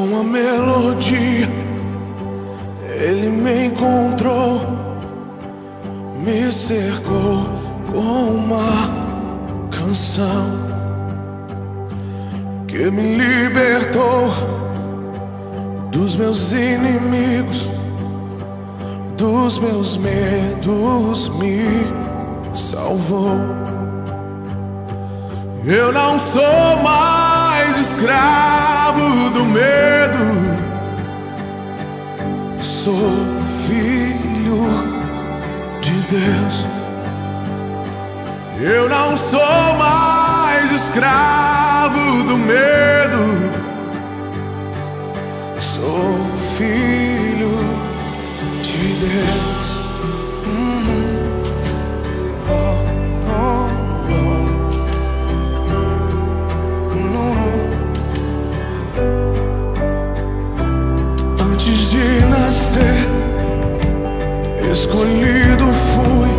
com a melodia. Ele me encontrou, me cercou com uma canção que me libertou dos meus inimigos, dos meus medos, me salvou. Eu não sou mais escravo do medo, sou filho de Deus. Eu não sou mais escravo escolhido fui.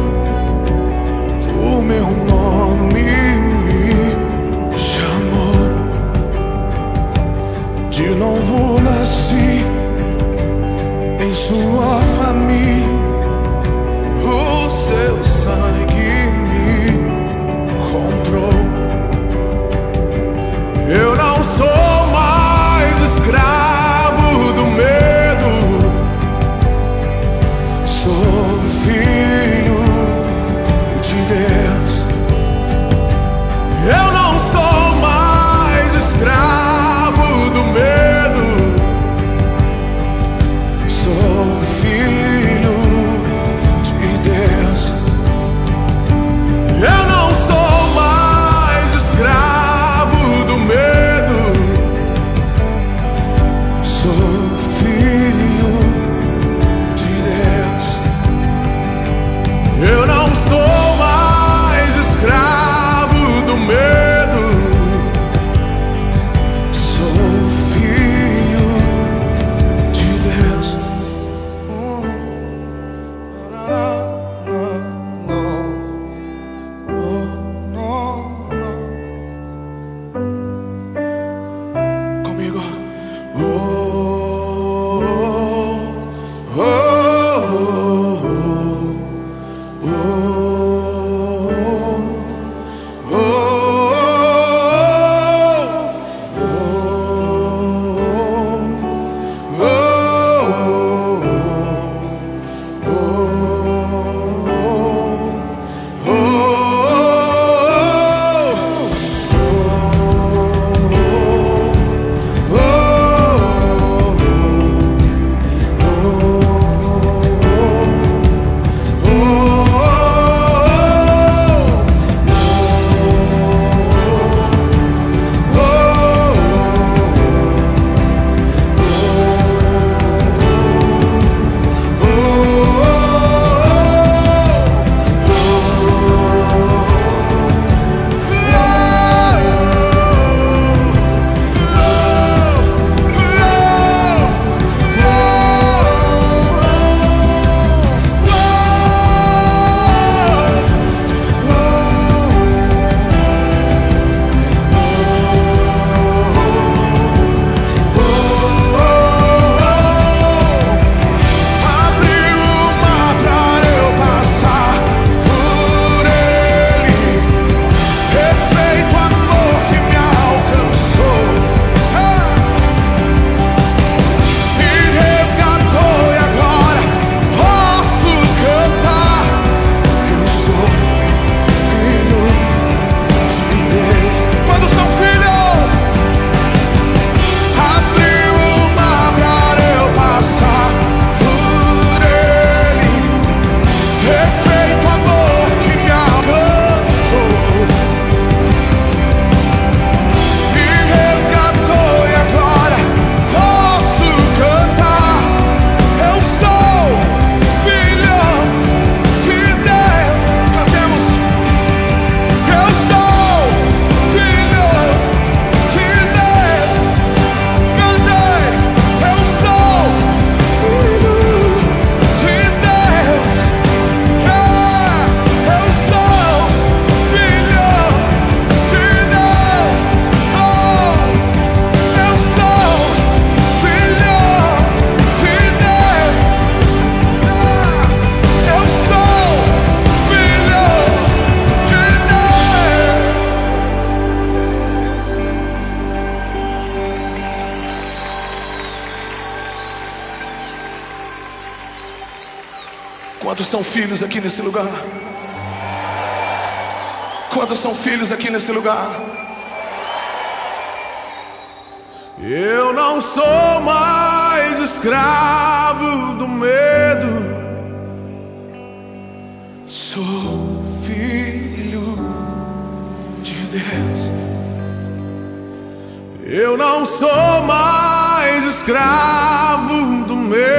O meu nome me chamou. De novo nasci 别过。Quantos são filhos aqui nesse lugar? Quantos são filhos aqui nesse lugar? Eu não sou mais escravo do medo. Sou filho de Deus. Eu não sou mais escravo do medo.